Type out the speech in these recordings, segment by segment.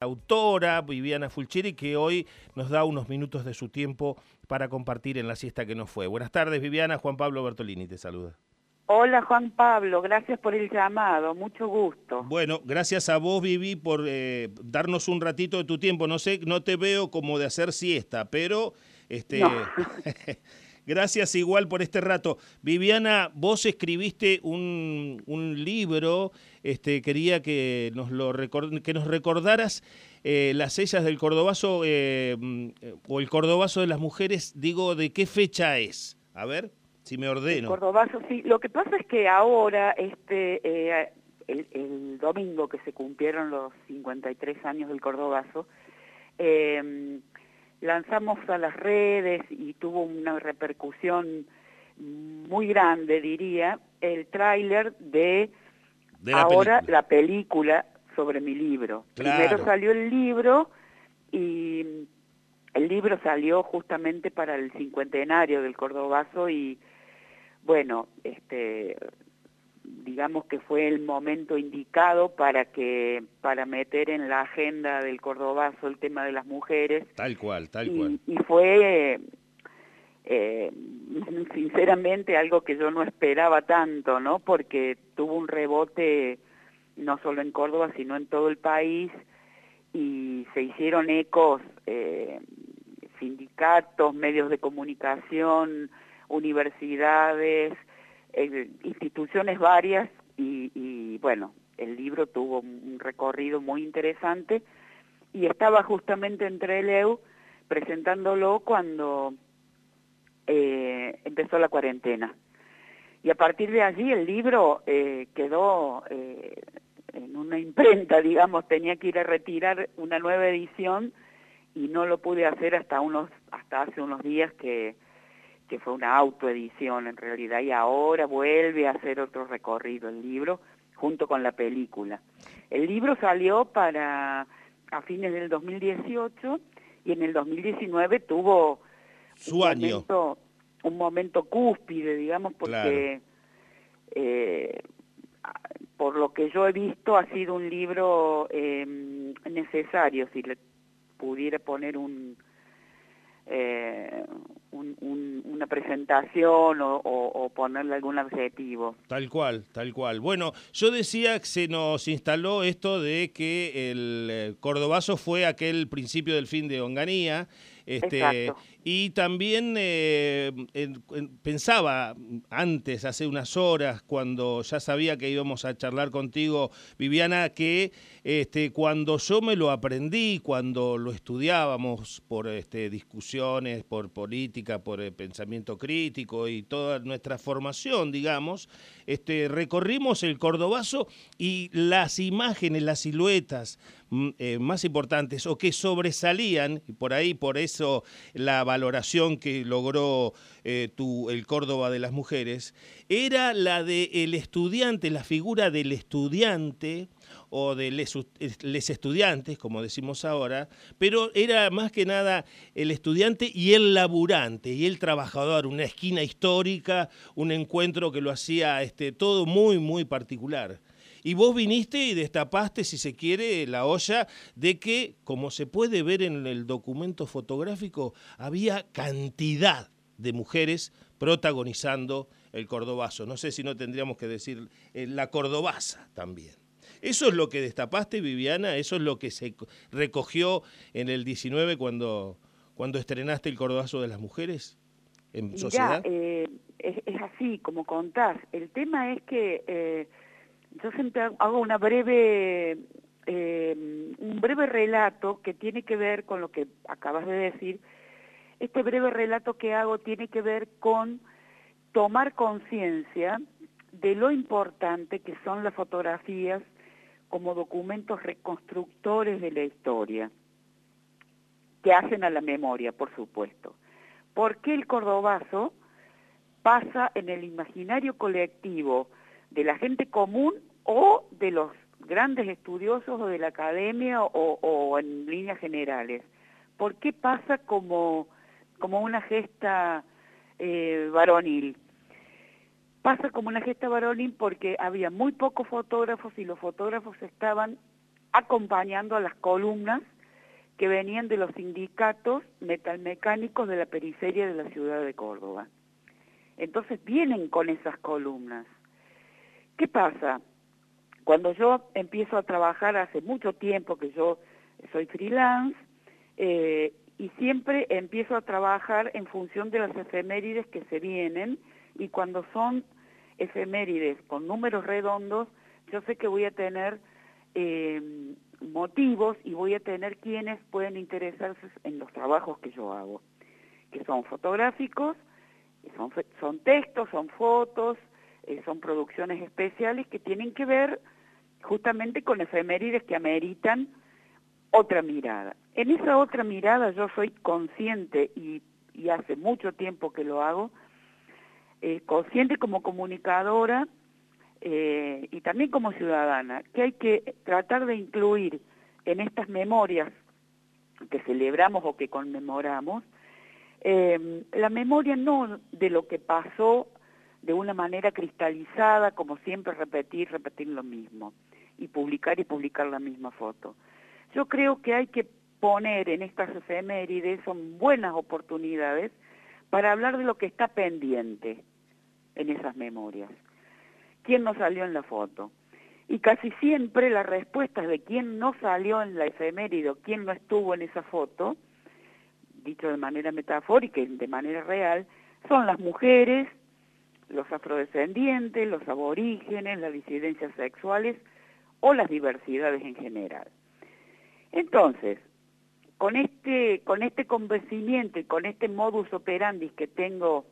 autora Viviana Fulcheri, que hoy nos da unos minutos de su tiempo para compartir en la siesta que nos fue. Buenas tardes, Viviana. Juan Pablo Bertolini te saluda. Hola Juan Pablo, gracias por el llamado, mucho gusto. Bueno, gracias a vos Vivi por eh, darnos un ratito de tu tiempo. No sé, no te veo como de hacer siesta, pero este Gracias igual por este rato. Viviana, vos escribiste un, libro, este, quería que nos, lo que nos recordaras eh, las sellas del Cordobazo eh, o el Cordobazo de las mujeres, digo, ¿de qué fecha es? A ver, si me ordeno. El Cordobazo, sí. Lo que pasa es que ahora, este, eh, el, el, domingo que se cumplieron los 53 años del Cordobazo, lanzamos a las redes y tuvo una repercusión muy grande, diría, el tráiler de, ahora la película sobre mi libro. Primero salió el libro y el libro salió justamente para el cincuentenario del Cordobazo y bueno, este digamos que fue el momento indicado para que para meter en la agenda del Cordobazo el tema de las mujeres. Tal cual, tal cual. Y fue eh, sinceramente algo que yo no esperaba tanto, ¿no? Porque tuvo un rebote no solo en Córdoba, sino en todo el país y se hicieron ecos eh, sindicatos, medios de comunicación, universidades, eh, instituciones varias y, bueno, el libro tuvo un recorrido muy interesante y estaba justamente entre el EU presentándolo cuando eh, empezó la cuarentena. Y a partir de allí el libro eh, quedó en una imprenta, digamos, tenía que ir a retirar una nueva edición y no lo pude hacer hasta unos hasta hace unos días que que fue una autoedición en realidad, y ahora vuelve a hacer otro recorrido el libro junto con la película. El libro salió para a fines del 2018 y en el 2019 tuvo su un año. Momento, un momento cúspide, digamos, porque eh, por lo que yo he visto ha sido un libro eh, necesario, si le pudiera poner un, eh, una presentación o, ponerle algún objetivo. Tal cual, tal cual. Bueno, yo decía que se nos instaló esto de que el eh, Cordobazo fue aquel principio del fin de Onganía, este, y también eh, pensaba antes, hace unas horas, cuando ya sabía que íbamos a charlar contigo, Viviana, que este, cuando yo me lo aprendí, cuando lo estudiábamos por este, discusiones, por política, por eh, pensamiento crítico y toda nuestra formación, digamos, este, recorrimos el Cordobazo y las imágenes, las siluetas mm, eh, más importantes o que sobresalían, y por ahí, por eso la valoración que logró eh, el Córdoba de las mujeres, era la del el estudiante, la figura del estudiante o de les, les, estudiantes, como decimos ahora, pero era más que nada el estudiante y el laburante y el trabajador, una esquina histórica, un encuentro que lo hacía este, todo muy, muy particular. Y vos viniste y destapaste, si se quiere, la olla de que, como se puede ver en el documento fotográfico, había cantidad de mujeres protagonizando el cordobazo. No sé si no tendríamos que decir eh, la cordobaza también. Eso es lo que destapaste, Viviana, eso es lo que se recogió en el 19 cuando, cuando estrenaste el cordobazo de las mujeres en sociedad. Eh, es, así como contás. El tema es que eh, yo siempre hago una breve, eh, un breve relato que tiene que ver con lo que acabas de decir. Este breve relato que hago tiene que ver con tomar conciencia de lo importante que son las fotografías como documentos reconstructores de la historia, que hacen a la memoria, por supuesto. ¿Por qué el cordobazo pasa en el imaginario colectivo de la gente común o de los grandes estudiosos o de la academia o, en líneas generales. ¿Por qué pasa como, como una gesta eh, varonil? Pasa como una gesta varonil porque había muy pocos fotógrafos y los fotógrafos estaban acompañando a las columnas que venían de los sindicatos metalmecánicos de la periferia de la ciudad de Córdoba. Entonces vienen con esas columnas. ¿Qué pasa? Cuando yo empiezo a trabajar hace mucho tiempo que yo soy freelance, eh, y siempre empiezo a trabajar en función de las efemérides que se vienen, y cuando son efemérides con números redondos, yo sé que voy a tener eh, motivos y voy a tener quienes pueden interesarse en los trabajos que yo hago, que son fotográficos, son, son textos, son fotos, eh, son producciones especiales que tienen que ver justamente con efemérides que ameritan otra mirada. En esa otra mirada yo soy consciente y, y hace mucho tiempo que lo hago, eh, consciente como comunicadora eh, y también como ciudadana, que hay que tratar de incluir en estas memorias que celebramos o que conmemoramos, eh, la memoria no de lo que pasó de una manera cristalizada, como siempre repetir, repetir lo mismo, y publicar y publicar la misma foto. Yo creo que hay que poner en estas efemérides, son buenas oportunidades para hablar de lo que está pendiente en esas memorias quién no salió en la foto. Y casi siempre las respuestas de quién no salió en la efeméride o quién no estuvo en esa foto, dicho de manera metafórica y de manera real, son las mujeres, los afrodescendientes, los aborígenes, las disidencias sexuales o las diversidades en general. Entonces, con este, con este convencimiento y con este modus operandi que tengo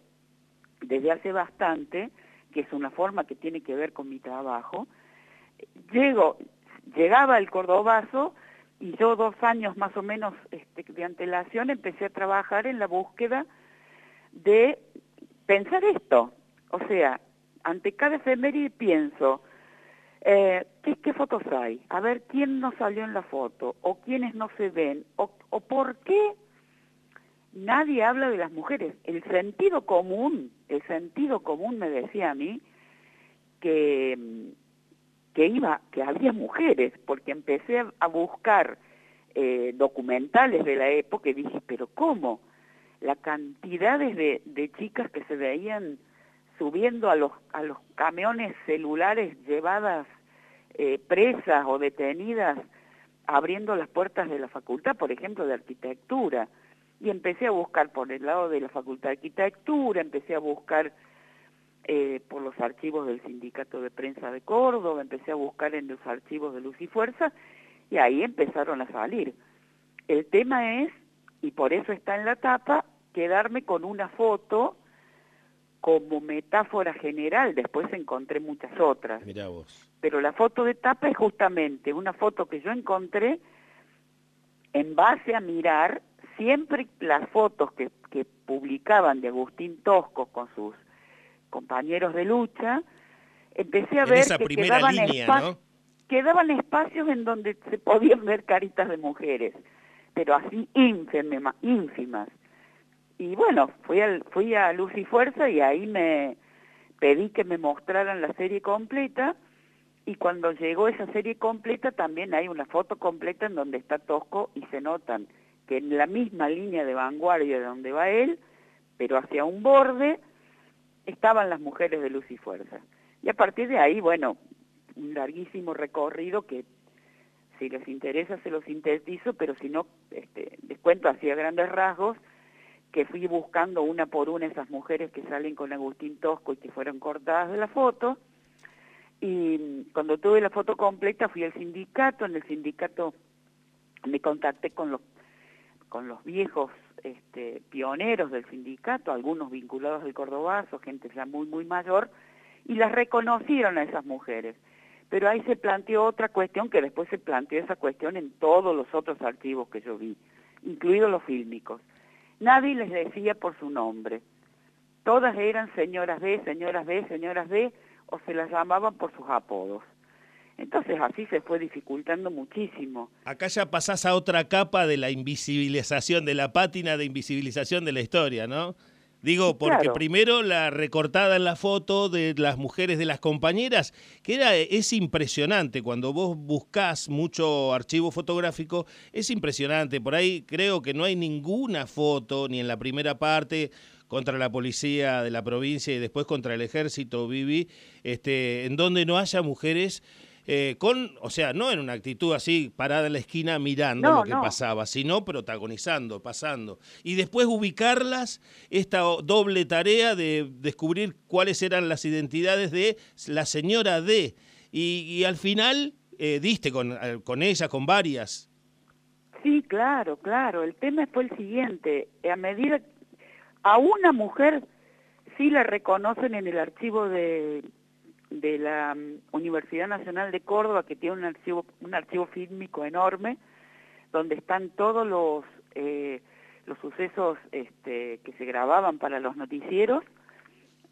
desde hace bastante, que es una forma que tiene que ver con mi trabajo, llego, llegaba el cordobazo y yo dos años más o menos este, de antelación empecé a trabajar en la búsqueda de pensar esto. O sea, ante cada efeméride pienso, eh, ¿qué, ¿qué, fotos hay? A ver, ¿quién no salió en la foto? ¿O quiénes no se ven? ¿O, o por qué nadie habla de las mujeres. El sentido común, el sentido común me decía a mí que, que iba, que había mujeres, porque empecé a buscar eh, documentales de la época y dije, pero ¿cómo? La cantidad de, de chicas que se veían subiendo a los, a los camiones celulares llevadas eh, presas o detenidas, abriendo las puertas de la facultad, por ejemplo, de arquitectura y empecé a buscar por el lado de la Facultad de Arquitectura, empecé a buscar eh, por los archivos del Sindicato de Prensa de Córdoba, empecé a buscar en los archivos de Luz y Fuerza, y ahí empezaron a salir. El tema es, y por eso está en la tapa, quedarme con una foto como metáfora general, después encontré muchas otras. vos. Pero la foto de tapa es justamente una foto que yo encontré en base a mirar siempre las fotos que, que publicaban de Agustín Tosco con sus compañeros de lucha, empecé a ver que quedaban, quedaban espacios en donde se podían ver caritas de mujeres, pero así ínfimas, ínfimas. Y bueno, fui, al, fui a Luz y Fuerza y ahí me pedí que me mostraran la serie completa y cuando llegó esa serie completa también hay una foto completa en donde está Tosco y se notan que en la misma línea de vanguardia de donde va él, pero hacia un borde, estaban las mujeres de luz y fuerza. Y a partir de ahí, bueno, un larguísimo recorrido que si les interesa se lo sintetizo, pero si no, este, les cuento así a grandes rasgos, que fui buscando una por una esas mujeres que salen con Agustín Tosco y que fueron cortadas de la foto, y cuando tuve la foto completa fui al sindicato, en el sindicato me contacté con los con los viejos este, pioneros del sindicato, algunos vinculados al Cordobazo, gente ya muy, muy mayor, y las reconocieron a esas mujeres. Pero ahí se planteó otra cuestión, que después se planteó esa cuestión en todos los otros archivos que yo vi, incluidos los fílmicos. Nadie les decía por su nombre. Todas eran señoras B, señoras B, señoras B, o se las llamaban por sus apodos. Entonces así se fue dificultando muchísimo. Acá ya pasás a otra capa de la invisibilización, de la pátina de invisibilización de la historia, ¿no? Digo, porque primero la recortada en la foto de las mujeres de las compañeras, que era, es impresionante, cuando vos buscás mucho archivo fotográfico, es impresionante, por ahí creo que no hay ninguna foto, ni en la primera parte, contra la policía de la provincia y después contra el ejército, Vivi, este, en donde no haya mujeres eh, con, o sea, no en una actitud así parada en la esquina mirando lo que pasaba, sino protagonizando, pasando. Y después ubicarlas, esta doble tarea de descubrir cuáles eran las identidades de la señora D. Y, al final eh, diste con, con ella, con varias. Sí, claro, claro. El tema fue el siguiente. A medida, a una mujer sí la reconocen en el archivo de de la mm, Universidad Nacional de Córdoba, que tiene un archivo, un archivo fílmico enorme, donde están todos los, eh, los sucesos este, que se grababan para los noticieros.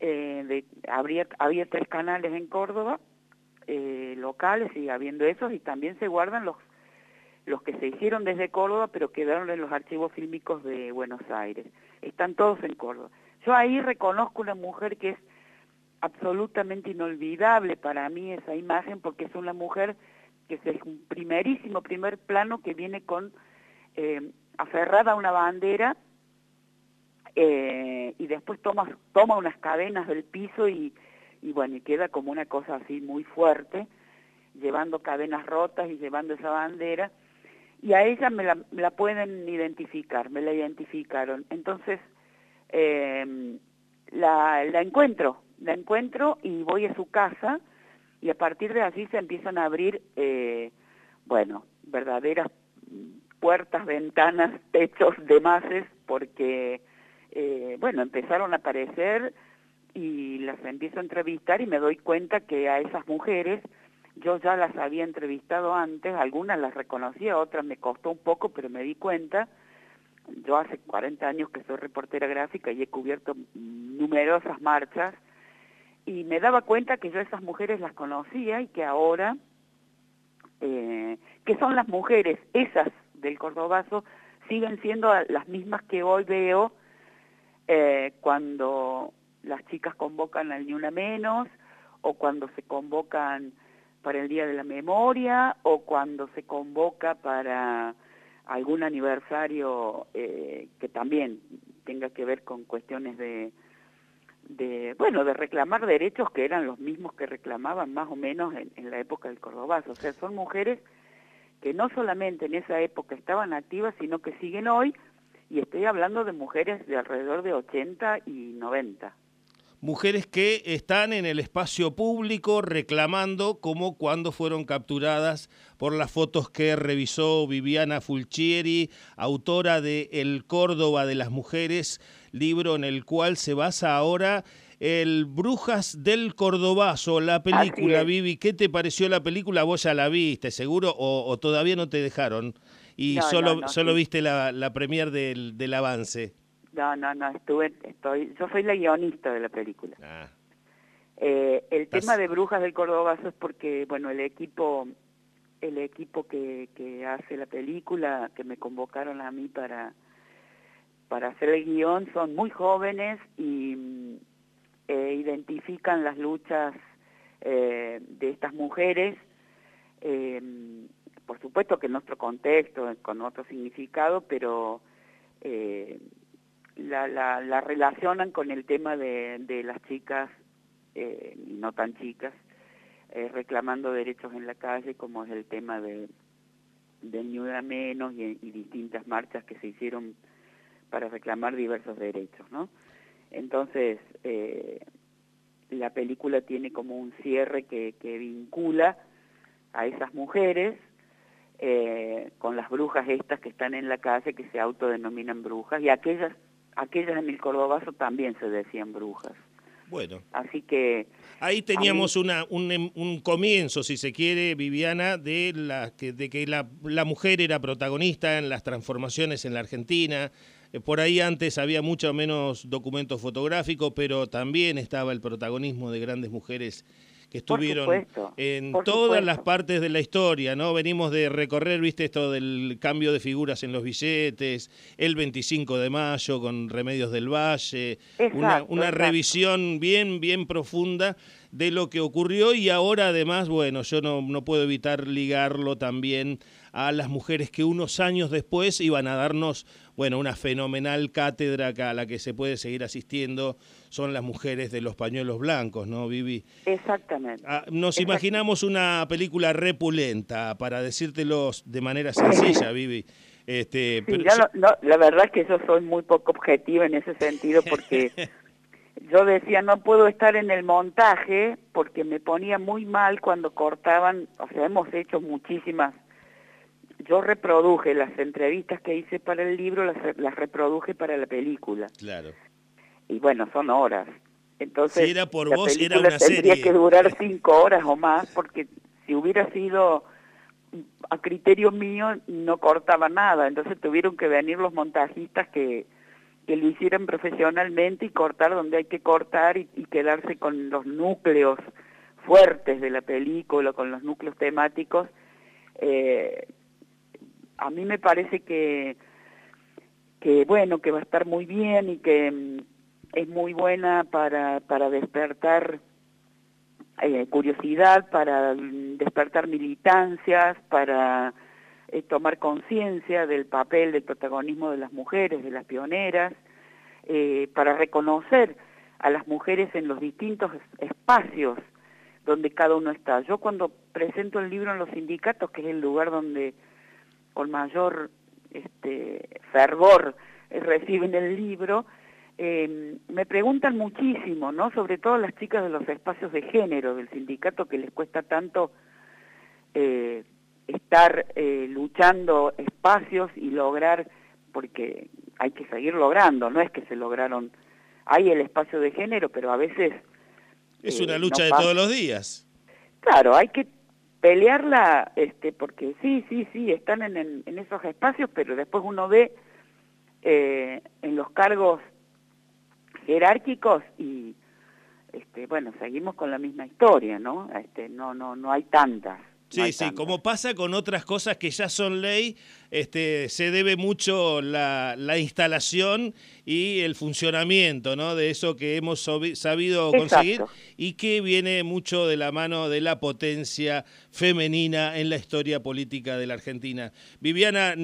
Eh, de, habría, había tres canales en Córdoba, eh, locales, y habiendo esos, y también se guardan los, los que se hicieron desde Córdoba, pero quedaron en los archivos fílmicos de Buenos Aires. Están todos en Córdoba. Yo ahí reconozco una mujer que es absolutamente inolvidable para mí esa imagen porque es una mujer que es un primerísimo primer plano que viene con eh, aferrada a una bandera eh, y después toma, toma unas cadenas del piso y, y bueno, y queda como una cosa así muy fuerte, llevando cadenas rotas y llevando esa bandera, y a ella me la, la pueden identificar, me la identificaron. Entonces, eh, la encuentro, la encuentro y voy a su casa y a partir de allí se empiezan a abrir, eh, bueno, verdaderas puertas, ventanas, techos de mases, porque, eh, bueno, empezaron a aparecer y las empiezo a entrevistar y me doy cuenta que a esas mujeres yo ya las había entrevistado antes, algunas las reconocía, otras me costó un poco, pero me di cuenta. Yo hace 40 años que soy reportera gráfica y he cubierto numerosas marchas y me daba cuenta que yo esas mujeres las conocía y que ahora, eh, que son las mujeres, esas del Cordobazo, siguen siendo las mismas que hoy veo eh, cuando las chicas convocan al Ni Una Menos, o cuando se convocan para el Día de la Memoria, o cuando se convoca para algún aniversario eh, que también tenga que ver con cuestiones de, de bueno de reclamar derechos que eran los mismos que reclamaban más o menos en, la época del Cordobazo. O sea, son mujeres que no solamente en esa época estaban activas, sino que siguen hoy, y estoy hablando de mujeres de alrededor de 80 y 90 mujeres que están en el espacio público reclamando como cuando fueron capturadas por las fotos que revisó Viviana Fulcieri, autora de El Córdoba de las Mujeres, libro en el cual se basa ahora el Brujas del Cordobazo, la película, Vivi. ¿Qué te pareció la película? Vos ya la viste, seguro, o, todavía no te dejaron y solo, solo viste la, la premier del, del avance. No, no, no, estuve, estoy, yo soy la guionista de la película. Ah. Eh, el tema de Brujas del Cordobazo es porque, bueno, el equipo, el equipo que, que hace la película, que me convocaron a mí para, para hacer el guion, son muy jóvenes y eh, identifican las luchas eh, de estas mujeres, por supuesto que en nuestro contexto, con otro significado, pero la, la, la relacionan con el tema de, de las chicas, eh, no tan chicas, eh, reclamando derechos en la calle, como es el tema de, del Ni Menos y, distintas marchas que se hicieron para reclamar diversos derechos, ¿no? Entonces, eh, la película tiene como un cierre que, que vincula a esas mujeres eh, con las brujas estas que están en la calle, que se autodenominan brujas, y aquellas aquellas en el Cordobazo también se decían brujas. Bueno. Así que... Ahí teníamos una, un, un, comienzo, si se quiere, Viviana, de, la, que, de que la, la mujer era protagonista en las transformaciones en la Argentina. Eh, por ahí antes había mucho menos documentos fotográficos, pero también estaba el protagonismo de grandes mujeres que estuvieron en todas las partes de la historia, ¿no? Venimos de recorrer, viste, esto del cambio de figuras en los billetes, el 25 de mayo con Remedios del Valle, una, revisión bien, bien profunda de lo que ocurrió y ahora además, bueno, yo no, no puedo evitar ligarlo también a las mujeres que unos años después iban a darnos, bueno, una fenomenal cátedra a la que se puede seguir asistiendo, son las mujeres de los pañuelos blancos, ¿no, Vivi? Exactamente. Ah, nos imaginamos una película repulenta, para decírtelo de manera sencilla, Vivi. Este, la verdad es que yo soy muy poco objetiva en ese sentido porque yo decía no puedo estar en el montaje porque me ponía muy mal cuando cortaban, o sea, hemos hecho muchísimas yo reproduje las entrevistas que hice para el libro, las, las reproduje para la película. Claro. Y bueno, son horas. Entonces, si era por vos, era una tendría que durar cinco horas o más, porque si hubiera sido a criterio mío, no cortaba nada. Entonces tuvieron que venir los montajistas que, que lo hicieran profesionalmente y cortar donde hay que cortar y, y quedarse con los núcleos fuertes de la película, con los núcleos temáticos. Eh, a mí me parece que, que bueno, que va a estar muy bien y que mm, es muy buena para, para despertar eh, curiosidad, para mm, despertar militancias, para eh, tomar conciencia del papel, del protagonismo de las mujeres, de las pioneras, eh, para reconocer a las mujeres en los distintos espacios donde cada uno está. Yo cuando presento el libro en los sindicatos, que es el lugar donde con mayor este, fervor eh, reciben el libro, eh, me preguntan muchísimo, ¿no? Sobre todo las chicas de los espacios de género del sindicato que les cuesta tanto eh, estar luchando espacios y lograr, porque hay que seguir logrando, no es que se lograron, hay el espacio de género, pero a veces... Es una lucha de todos los días. Claro, hay que pelearla, este, porque sí, sí, sí, están en, en, esos espacios, pero después uno ve eh, en los cargos jerárquicos y, este, bueno, seguimos con la misma historia, ¿no? Este, no, no, no hay tantas. Sí, sí, como pasa con otras cosas que ya son ley, este, se debe mucho la, la instalación y el funcionamiento ¿no? de eso que hemos sabido conseguir y que viene mucho de la mano de la potencia femenina en la historia política de la Argentina. Viviana,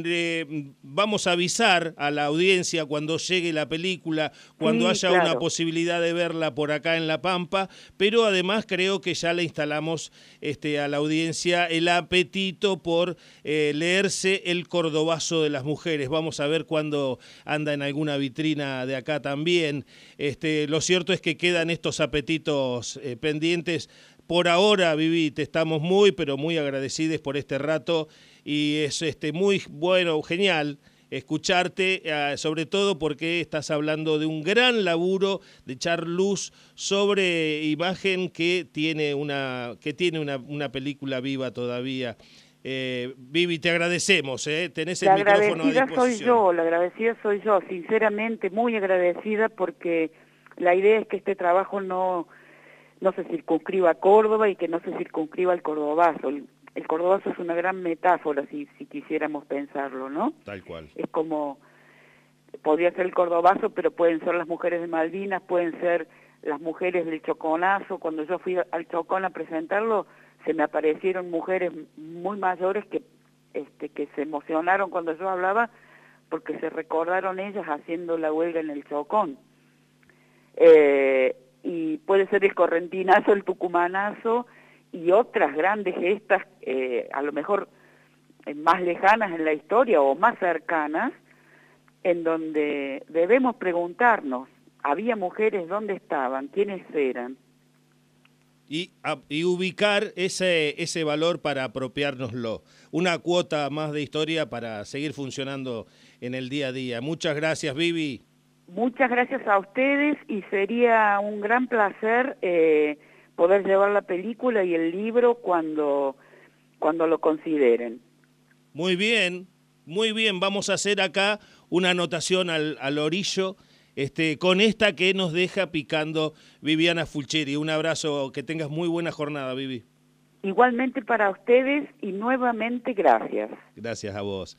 vamos a avisar a la audiencia cuando llegue la película, cuando haya una posibilidad de verla por acá en La Pampa, pero además creo que ya le instalamos este, a la audiencia el apetito por eh, leerse el cordobazo de las mujeres. Vamos a ver cuándo anda en alguna vitrina de acá también. Este, lo cierto es que quedan estos apetitos eh, pendientes. Por ahora, Vivi, te estamos muy, pero muy agradecidos por este rato y es este, muy bueno, genial escucharte, eh, sobre todo porque estás hablando de un gran laburo de echar luz sobre imagen que tiene una, que tiene una, una película viva todavía. Eh, Vivi, te agradecemos, ¿eh? tenés el micrófono a disposición. soy yo, la agradecida soy yo, sinceramente muy agradecida porque la idea es que este trabajo no, no se circunscriba a Córdoba y que no se circunscriba al cordobazo. El, el cordobazo es una gran metáfora si, si quisiéramos pensarlo, ¿no? Tal cual. Es como, podría ser el cordobazo, pero pueden ser las mujeres de Malvinas, pueden ser las mujeres del Choconazo. Cuando yo fui al Chocón a presentarlo, se me aparecieron mujeres muy mayores que, este, que se emocionaron cuando yo hablaba porque se recordaron ellas haciendo la huelga en el Chocón. Eh, y puede ser el correntinazo, el tucumanazo y otras grandes gestas, eh, a lo mejor eh, más lejanas en la historia o más cercanas, en donde debemos preguntarnos, ¿había mujeres dónde estaban? ¿Quiénes eran? Y, ubicar ese, ese valor para apropiárnoslo. Una cuota más de historia para seguir funcionando en el día a día. Muchas gracias, Vivi. Muchas gracias a ustedes y sería un gran placer eh, poder llevar la película y el libro cuando, cuando lo consideren. Muy bien, muy bien. Vamos a hacer acá una anotación al, al orillo este, con esta que nos deja picando Viviana Fulcheri. Un abrazo, que tengas muy buena jornada, Vivi. Igualmente para ustedes y nuevamente gracias. Gracias a vos.